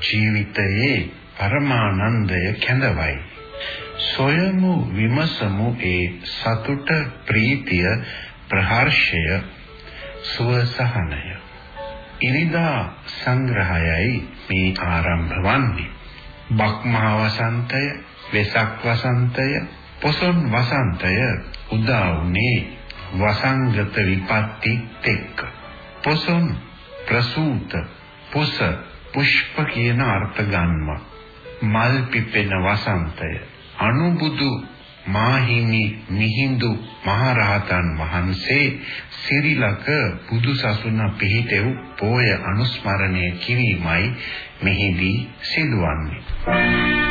ජීවිතයේ පරමානන්දය කැඳවයි. සොයමු විමසමු ඒ සතුට ප්‍රීතිය ප්‍රහර්ෂය සුවසහනය. ඉරිදා සංග්‍රහයයි මේ ආරම්භ වන්නේ. බක්මහා වසන්තය වෙසක් වසන්තය පොසොන් වසන්තය උදා වුණේ වසංගත විපත්තිත් එක්ක. පොසොන් ප්‍රසූත පුස පුෂ්ප කියන අර්ථ ගන්නවා මල් පිපෙන වසන්තය. අනුබුදු මාහිමි මිහිඳු මහරහතන් වහන්සේ සිරිලක බුදුසසුන පිහිටෙව් පෝය අනුස්මරණය කිරීමයි මෙහිදී සිදුවන්නේ.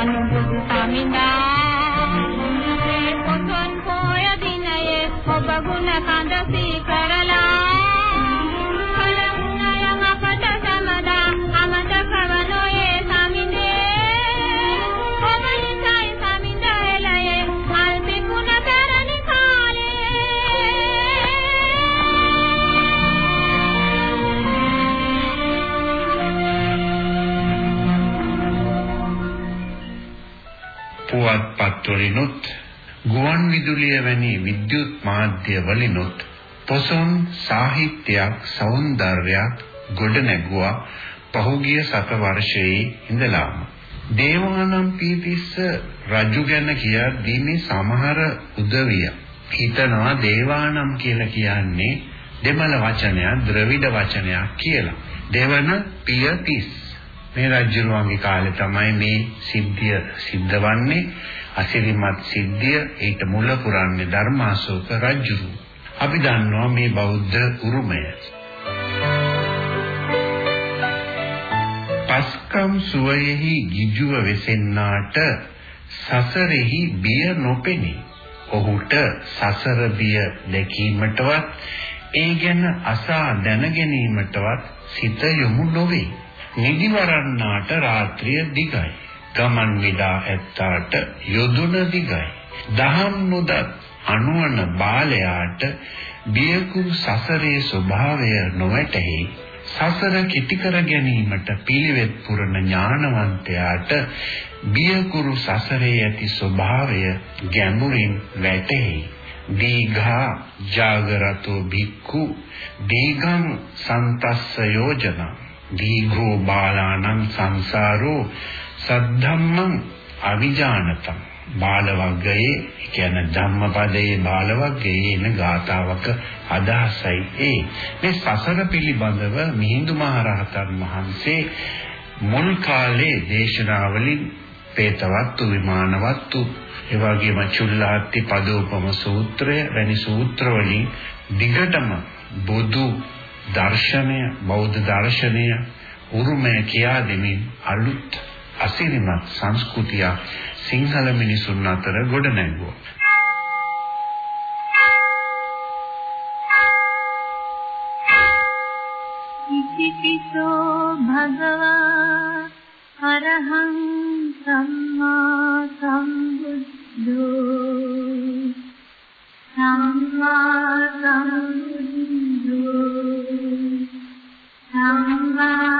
අනුබුදු සමිඳා පුවත්පත්වලිනුත් ගුවන් විදුලිය වැනි විද්‍යුත් මාධ්‍ය වලිනුත් පොසොන් සාහිත්‍යයක් సౌందර්යයක් ගොඩ නැගුවා පහුගිය සත වර්ෂයේ ඉඳලාම දේවානම් පීතිස්ස රජු ගැන කියද්දී මේ සමහර උදවිය හිතනවා දේවානම් කියලා කියන්නේ දෙමළ වචනයක් ද්‍රවිඩ වචනයක් කියලා. දෙවන පියතිස් මේ රජුරුවන්ගේ කාලේ තමයි මේ සිද්ධිය සිද්ධවන්නේ අසිරිමත් සිද්ධිය ඊට මුල පුරන්නේ ධර්මාශෝක රජුරු. අපි දන්නවා මේ බෞද්ධ උරුමය. පස්කම් සුවයෙහි ගිජුව වෙසෙන්නාට සසරෙහි බිය නොපෙනී. ඔහුට සසර බිය දැකීමටවත් ඒ ගැන අසා දැන ගැනීමටවත් සිත යොමු නොවේ. නිදිවරන්නාට රාත්‍රිය දිගයි. ගමන් විඩා ඇත්තාට යොදුන දිගයි. දහම් නොදත් අනුවන බාලයාට බියකුරු සසරේ ස්වභාවය නොවැටහි සසර කිටි කර ගැනීමට පිළිවෙත් පුරන ඥානවන්තයාට බියකුරු සසරේ ඇති ස්වභාවය ගැඹුරින් වැටහි දීඝා ජාගරතෝ භික්ඛු දීඝං සන්තස්ස යෝජන දීඝෝ බාලානං සංසාරෝ සද්ධම්මං අවිජානතං. බාල වර්ගයේ කියන්නේ ධම්මපදයේ බාල වර්ගයේ එන ගාතාවක අදහසයි ඒ. මේ සසර පිළිබඳව මිහිඳු මහරහතන් වහන්සේ මුල් කාලේ දේශනාවලින් පේතවත්තු විමානවත්තු ඒ වගේම චුල්ලාත්ති පදෝපම සූත්‍රය වැනි සූත්‍ර වලින් දිගටම බුදු දර්ශනය බෞද්ධ දර්ශනය උරුමය කියා දෙමින් අලුත් අසිරිමත් සංස්කෘතිය සිංහල මිනිසුන් අතර ගොඩනැගුවා. ඉතිපිසෝ භගවා අරහං සම්මා සම්බුද්ධෝ සම්මා සම්බුද්ධෝ ಮಹಾ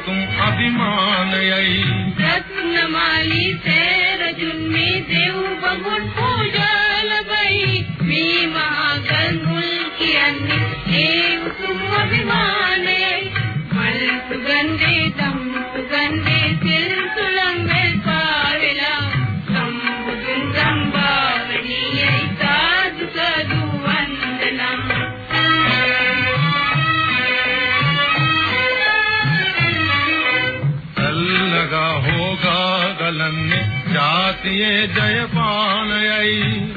උතුම් අභිමානයයි. රත්නමාලී සේරජුන් මේ දෙව් බඹුන් පූජා ලබයි මේ මහා ගල් මුල් කියන්නේ ඒ උතුම් අභිමානයයි ජාතියේ ජයපානයයි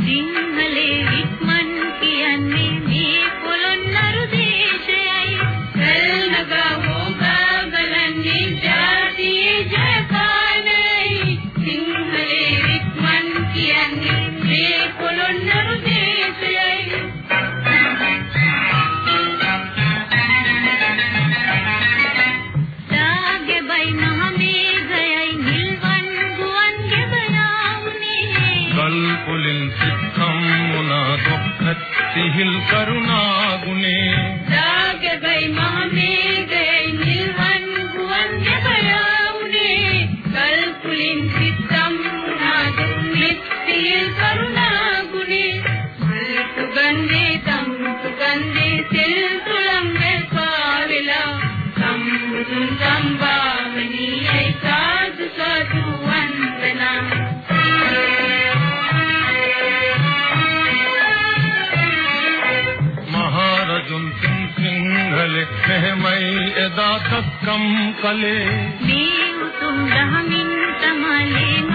එදා තක්කම් කලේ මේ උතුම් දහමින් තමලේ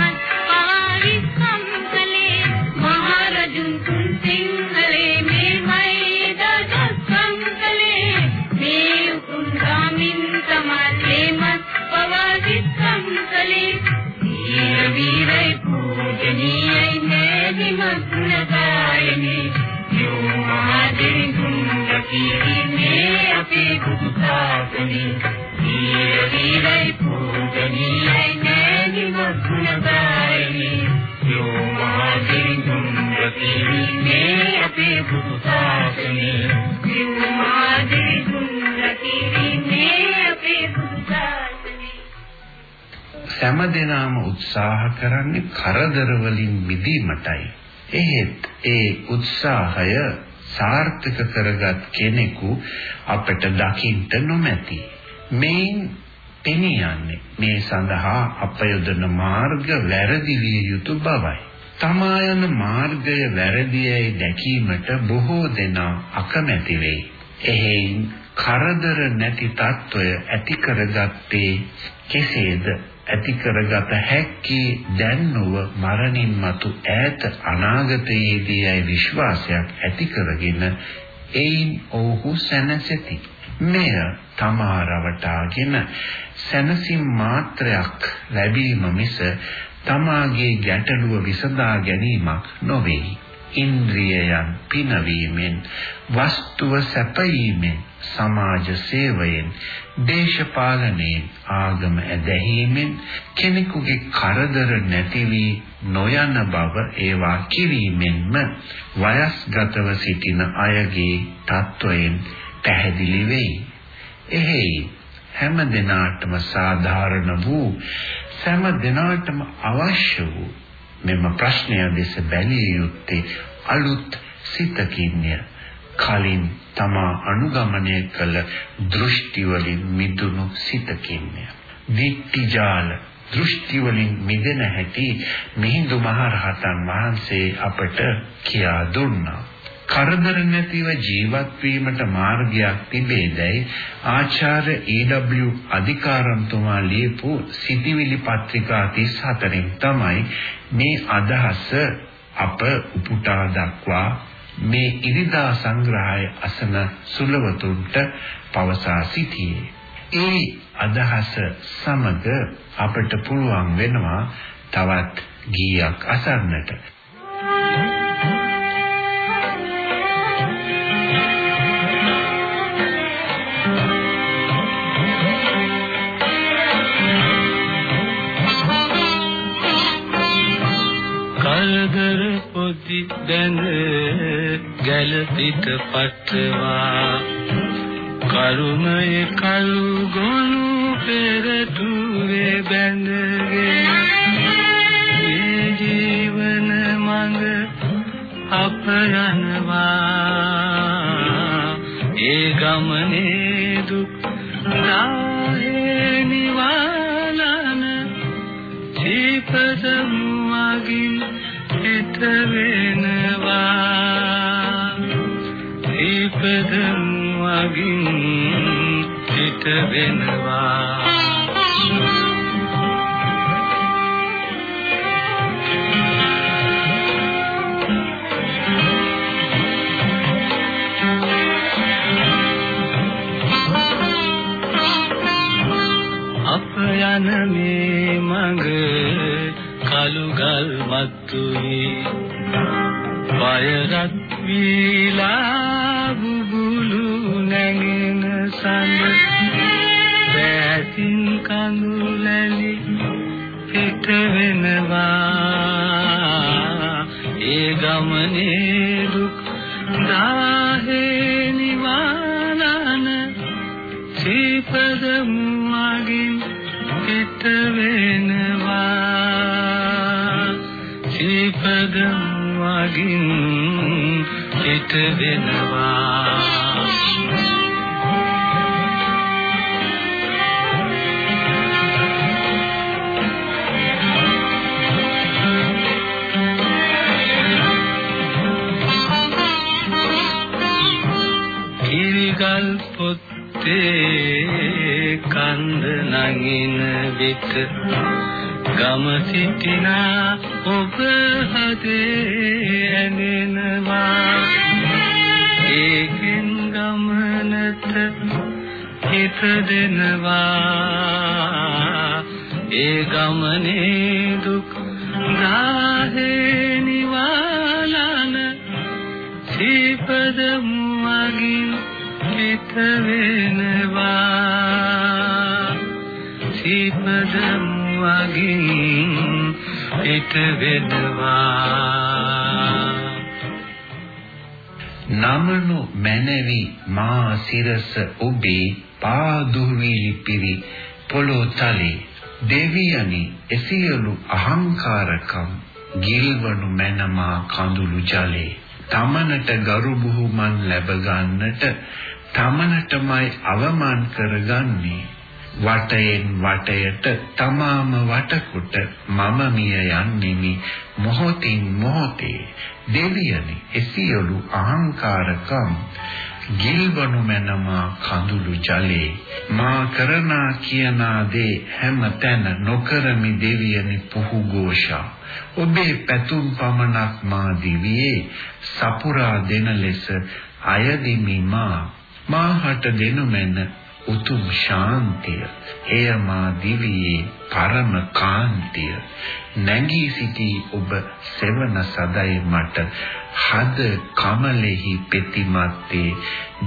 සෑම දිනම උත්සාහ කරන්නේ කරදර වලින් මිදීමටයි. එහෙත් ඒ උත්සාහය සාර්ථක කරගත් කෙනෙකු අපට දකින්න නොමැති. මේන් පෙනියන්නේ මේ සඳහා අප යොදන මාර්ග වැරදි විය යුතු බවයි. තමා යන මාර්ගය වැරදියයි දැකීමට බොහෝ දෙනා අකමැති වෙයි. එහෙන් කරදර නැති తত্ত্বය ඇති කරගත්තේ කෙසේද? ඇති කරගත හැක්කේ දැන් නොව මරණින් මතු ඈත අනාගතයේදීයි විශ්වාසයක් ඇති කරගෙන එයින් ඔහු සැනසෙති. මෙය තමා රවටාගෙන සැනසීම මාත්‍රයක් ලැබීම මිස තමාගේ ගැටලුව විසඳා ගැනීමක් නොවේ. ඉන්ද්‍රියයන් පිනවීමෙන් වස්තුව සැපයීමෙන් සමාජ සේවයෙන් දේශපාලනයෙන් ආගම ඇදහිීමෙන් කෙනෙකුගේ කරදර නැති වී නොයන බව ඒවා කිරීමෙන්ම වයස්ගතව සිටින අයගේ තත්වයෙන් පැහැදිලි වෙයි. එහෙයි හැම දිනාටම සාධාරණ වූ සෑම දිනාටම අවශ්‍ය වූ මෙම ප්‍රශ්නය දෙස බැලිය යුත්තේ අලුත් සිතකින්ය. කලින් තමා අනුගමනය කළ දෘෂ්ටි වලින් මිදුණු සිතකින්ය. දිට්ඨිජාල දෘෂ්ටි වලින් මිදෙන හැටි මිහිඳු මහරහතන් වහන්සේ අපට කියා දුන්නා. කරදර නැතිව ජීවත් වීමට මාර්ගයක් තිබේදයි ආචාර්ය ඊ.ඩබ්ලිව් අධිකාරම්තුමා ලියපු සිටිවිලි පත්‍රිකා 34න් තමයි මේ අදහස අප උපුටා දක්වා මේ ඉරිදා සංග්‍රහය අසන සුලවතුන්ට පවසා සිටියේ. ඒ අදහස සමග අපට පුළුවන් වෙනවා තවත් ගීයක් අසන්නට. පොදි දැන ගැල පිට පටවා කරුණය කලු ගොනු පෙරටුවේ බැඳගෙන මේ ජීවන මඟ අප යනවා ඒ ගමනේ දුක් නාහේ නිවාලන දීපදම් වගින් හිත වෙනවා. දීපදම් වගින් හිත වෙනවා. අප යන මේ මඟ කළු ගල් මත්තුයි වයරත් වීලා බුබුලු නැගෙන සඳ බෑසින් කඳුලැලි පිට වෙනවා ඒ ගමනේ පිට වෙනවා? කිරිගල් පොත්තේ කන්ද නගින විට ගම සිටිනා ඔබ හදේ ගමනට හිත දෙනවා. ඒ ගමනේ දුක් දාහේ නිවාලන සීපද මුවගින් හිත වෙනවා. සීපද වගින් හිත වෙනවා. නමනු මැනවි මා සිරස ඔබේ පාදුවිලි පිරි පොළොතලේ දෙවියනි එසියලු අහංකාරකම් ගිල්වනු මැනමා කඳුළු ජලේ තමනට ගරු බුහුමන් ලැබ ගන්නට තමනටමයි අවමන් කරගන්නේ වටයෙන් වටයට තමාම වටකොට මම මිය යන්නෙමි. මොහොතින් මොහොතේ දෙවියනි එසියලු අහංකාරකම්. ගිල්වනු මැනමා කඳුළු ජලේ. මා කරනා කියනා දේ හැම තැන නොකරමි දෙවියනි පුහු ഘോഷා ඔබේ පැතුම් පමණක් මා දිවියේ සපුරා දෙන ලෙස අයදිමි මා. මාහට දෙනු මැන උතුම් ශාන්තිය එය මා දිවියේ පරම කාන්තිය. නැගී සිටි ඔබ සෙවන සදයි මට. හද කමලෙහි පෙතිමත්තේ.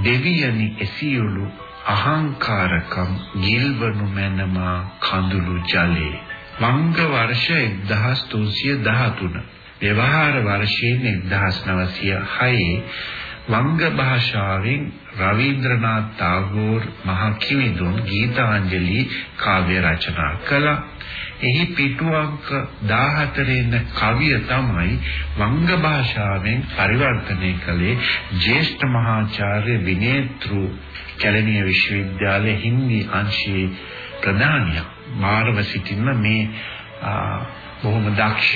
දෙවියනි එසියලු අහංකාරකම් ගිල්වනු මැනමා කඳුළු ජලේ. වංග වර්ෂ 1313 ව්‍යවහාර වර්ෂයේ 1906 වංග භාෂාවෙන් රවීන්ද්‍රනාත් tagore මහ කිවිඳුන් ගීතාංජලි කාව්‍ය රචනා කළා. එහි පිටුවංක 14 එන කවිය තමයි වංග භාෂාවෙන් පරිවර්තනය කළේ ජ්‍යෙෂ්ඨ මහාචාර්ය විනේත්‍රු කැලණිය විශ්වවිද්‍යාලයේ හින්දි අංශයේ ප්‍රධානියා මාරව සිටින්න මේ බොහොම දක්ෂ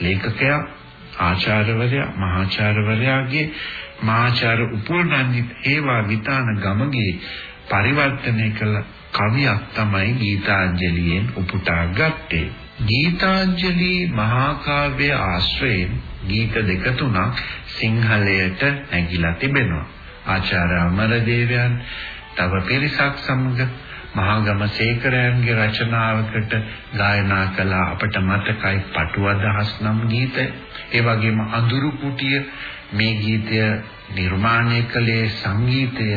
ලේඛකයා ආචාර්යවරයා මහාචාර්යවරයාගේ මහාචාර්ය උපුල්නන්දිත් ඒවා විතාන ගමගේ පරිවර්තනය කළ කවියක් තමයි ගීතාංජලියෙන් උපුටා ගත්තේ. ගීතාංජලි මහා කාව්‍ය ආශ්‍රයෙන් ගීත දෙක තුනක් සිංහලයට නැගිලා තිබෙනවා. ආචාර්ය අමරදේවයන් තව පිරිසක් සමග මහාගම සේකරයන්ගේ රචනාවකට ගායනා කළ අපට මතකයි පටුව අදහස් නම් ගීතය. ඒ වගේම අඳුරු කුටිය මේ ගීතය නිර්මාණය කළේ සංගීතය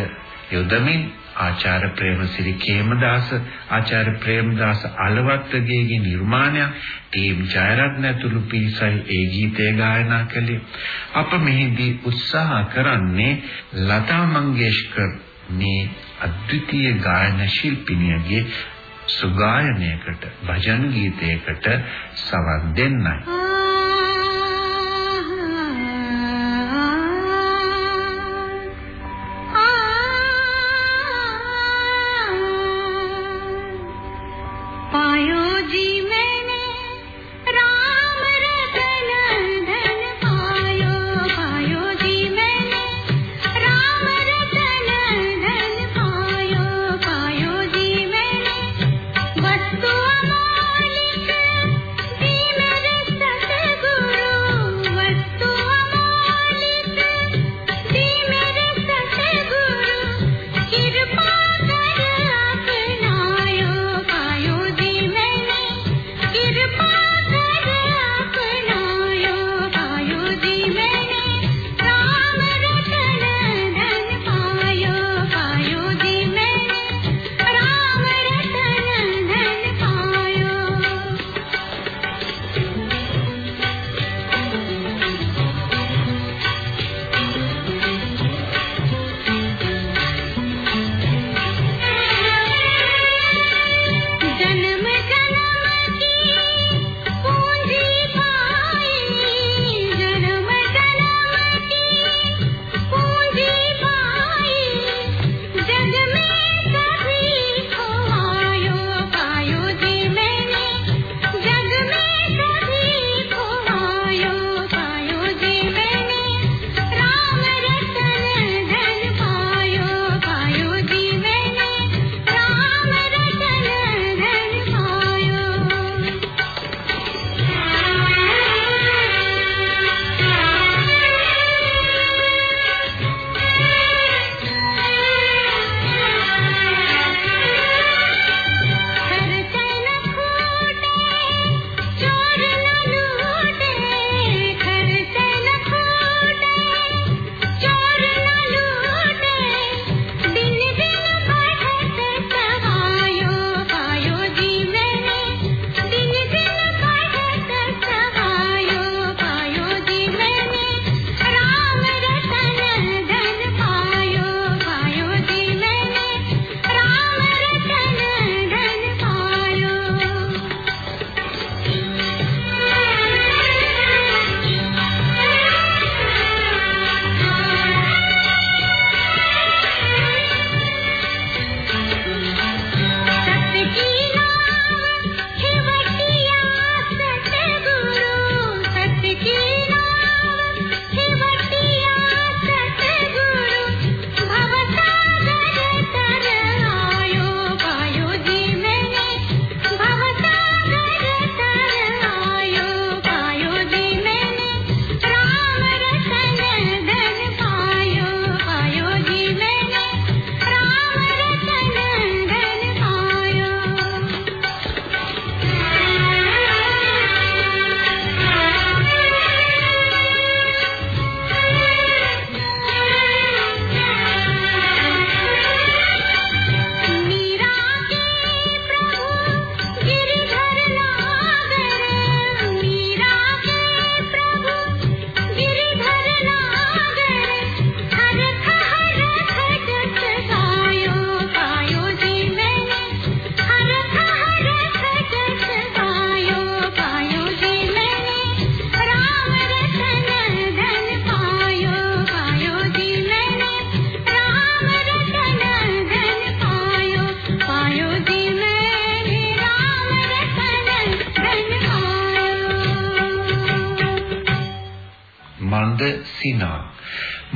යොදමින් ආචාර්ය ප්‍රේමසිරි කේමදාස ආචාර්ය ප්‍රේමදාස අලවත්ගේගේ නිර්මාණයක් ටීම් ජයරත්න ඇතුළු පිරිසයි ඒ ගීතය ගායනා කළේ. අප මෙහිදී උත්සාහ කරන්නේ ලතා මංගেশකර් මේ අද්විතීය ගායන ශිල්පිනියගේ සුගායනයකට භජන් ගීතයකට සවන් දෙන්නයි.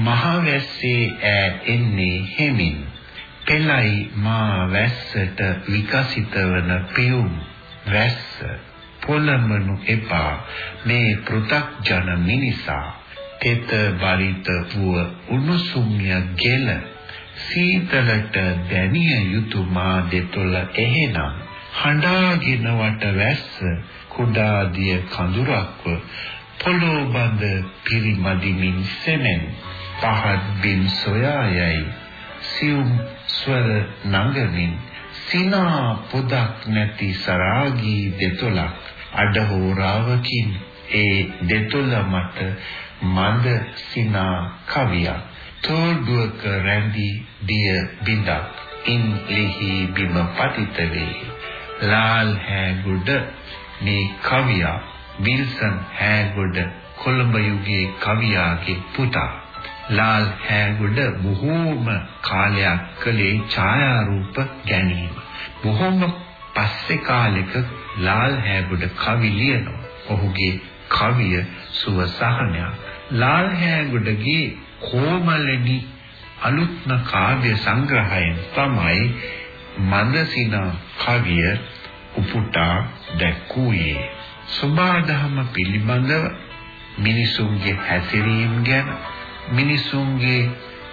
මහ වැස්සේ ඈ එන්නේ හෙමින්. පෙළයි මා වැස්සට විකසිත වන පියුම් වැස්ස පොළමනු එපා. මේ පෘ탁ජන මිනිසා තෙත බරිත වූ උණුසුම්ය ගෙල සීතලට දැනිය යුතු මා දෙතොල එහෙනම් හඬාගෙන වට වැස්ස කුඩා දිය කඳුරක්ව පොළොබඳ පිරිමදිමින් සෙමෙන්. පහත් බිම් සොයා යයි සියුම් ස්වර නඟමින් සිනා පොදක් නැති සරාගී දෙතොලක් අඩහෝරාවකින් ඒ දෙතොල මත මඳ සිනා කවියක්. තෝඩුවක රැඳී දිය බිඳක් ඉන් ලිහි බිම පතිත වේ. ලාල් හැගුඩ මේ කවියා විල්සන් හැගුඩ කොළඹ යුගයේ කවියාගේ පුතා. ලාල් හැගුඩ බොහෝම කාලයක් කලේ ඡායාරූප ගැනීම. බොහෝම පස්සේ කාලෙක ලාල් හැගුඩ කවි ලියනවා. ඔහුගේ කවිය සුවසහනයක්. ලාල් හැගුඩගේ කොමලනි අලුත්ම කාව්‍ය සංග්‍රහයෙන් තමයි මන්දසිනා කවිය උපුටා දැක්වුවේ. සබාධම පිළිබඳව මිනිසුන්ගේ හැසිරීම ගැන මිනිසුන්ගේ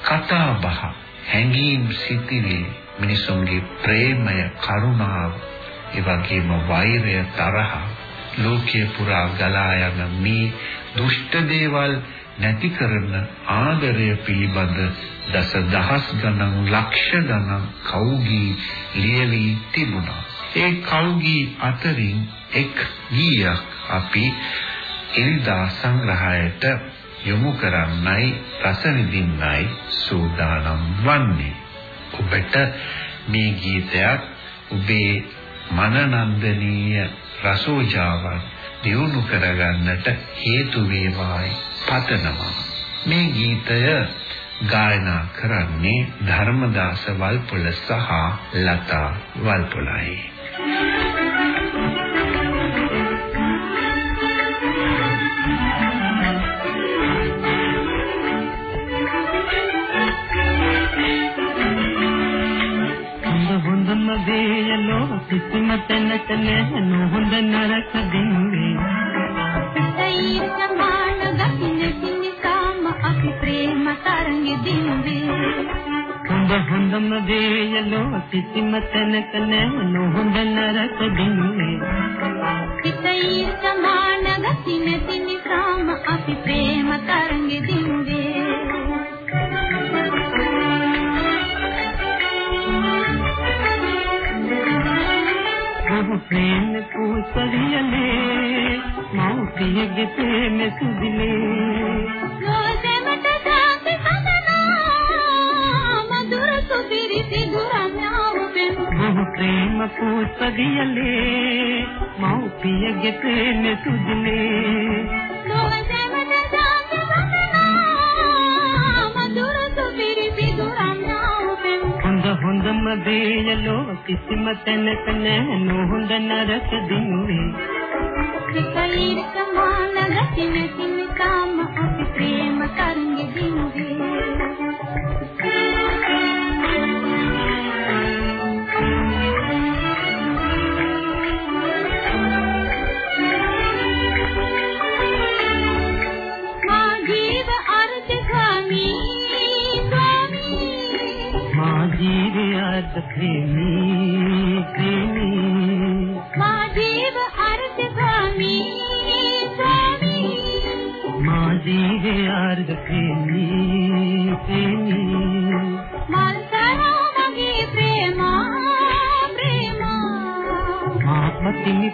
කතා බහ හැඟීම් සිටිවිලි මිනිසුන්ගේ ප්‍රේමය කරුණාව ඒ වගේම වෛරය තරහ ලෝකයේ පුරා ගලා යන මේ දුෂ්ට දේවල් නැති කරන ආදරය පිළිබඳ දස දහස් ගණන් ලක්ෂ ගණන් කවුගී ලියවි තිබුණා. ඒ කවුගී අතරින් එක් ගීයක් අපි එල්දා සංග්‍රහයට යොමු කරන්නයි රස විඳින්නයි සූදානම් වන්නේ. ඔබට මේ ගීතයක් ඔබේ මනනන්දනීය රසෝජාවන් දියුණු කරගන්නට හේතු වේවායි පතනවා. මේ ගීතය ගායනා කරන්නේ ධර්මදාස වල්පොල සහ ලතා වල්පොලයි. කිසිම තැනක නැහැ නොහොඳ නරක දින්වේ සෛර සමාන ගතින සිනිකාම අපි ප්‍රේම තරංගෙ දින්වේ හොඳ හොඳම දේයලෝ කිසිම තැනක නැහැ නොහොඳ නරක දින්වේ සෛර සමාන ගතින සිනිකාම අපි ප්‍රේම තරංගෙ දින්වේ ඔහු ප්‍රේම කුසලියලේ මෞතියගේ ප්‍රේම සුදිලේ ලෝසෙමට සාපි සමනා මధుර සුපිරි සිදුරම්යාවෙන් ඔහු ප්‍රේම කුසලියලේ මෞතියගේ ප්‍රේම සුදිලේ හොඳම දේයලෝ කිසිම තැනක නැහැ නොහොඳ නරක දිනුවේ. සෛර සමාන ගතින සිනිකාම අපි ප්‍රේම තරංගෙ දින්වේ. ස්වාමී මා ජීවිත ප්‍රේමී ප්‍රේමී මා ජීව අර්ථ ස්වාමී ස්වාමී මා ජීවිත ප්‍රේමී ප්‍රේමී මල් තරා මගේ ප්‍රේමා ප්‍රේමා. මාත්මතිනි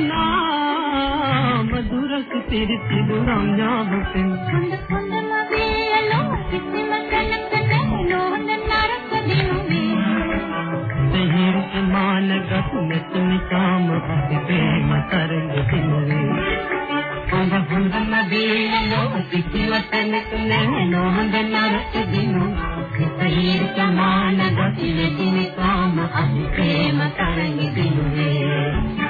ශාන්ති සදනා මధుර සුපිරිති දුරම්ඥාවතෙන් හොඳ හොඳම වේලෝ කිසිම තැනක නැහැ නොහොඳ නරක දිනුවේ දෙහිර සමානගත මෙත නිකාම අපි ප්‍රේම තරංග දිනවේ. ඔබ හොඳම දේයලෝ කිසිම තැනක නැහැ නොහොඳ නරක දිනුවේ සිතීර සමාන දකින දිනකාම අපි ප්‍රේම තරංග දිනුවේ. දුරස්ත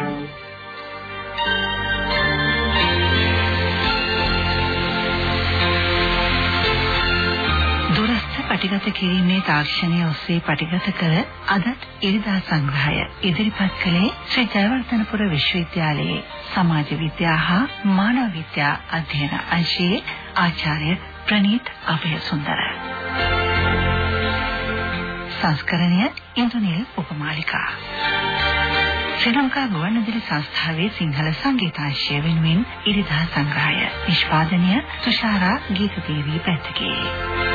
පටිගත කිරීමේ තාක්ෂණය ඔස්සේ පටිගත කළ අදත් ඉරිදා සංග්‍රහය ඉදිරිපත් කළේ ශ්‍රී ජයවර්ධනපුර විශ්වවිද්‍යාලයේ සමාජ විද්‍යා හා මානව විද්‍යා අධ්‍යයන අංශයේ ආචාර්ය ප්‍රනීත් අභයසුන්දර. සංස්කරණය ඉන්දුනිල් උපමාලිකා. ශ්‍රී ලංකා ගුවන්විදුලි සංස්ථාවේ සිංහල සංගීතාංශය වෙනුවෙන් ඉරිදා සංග්‍රහය නිෂ්පාදනය තුෂාරා ගීතදේවී පැත්තකේ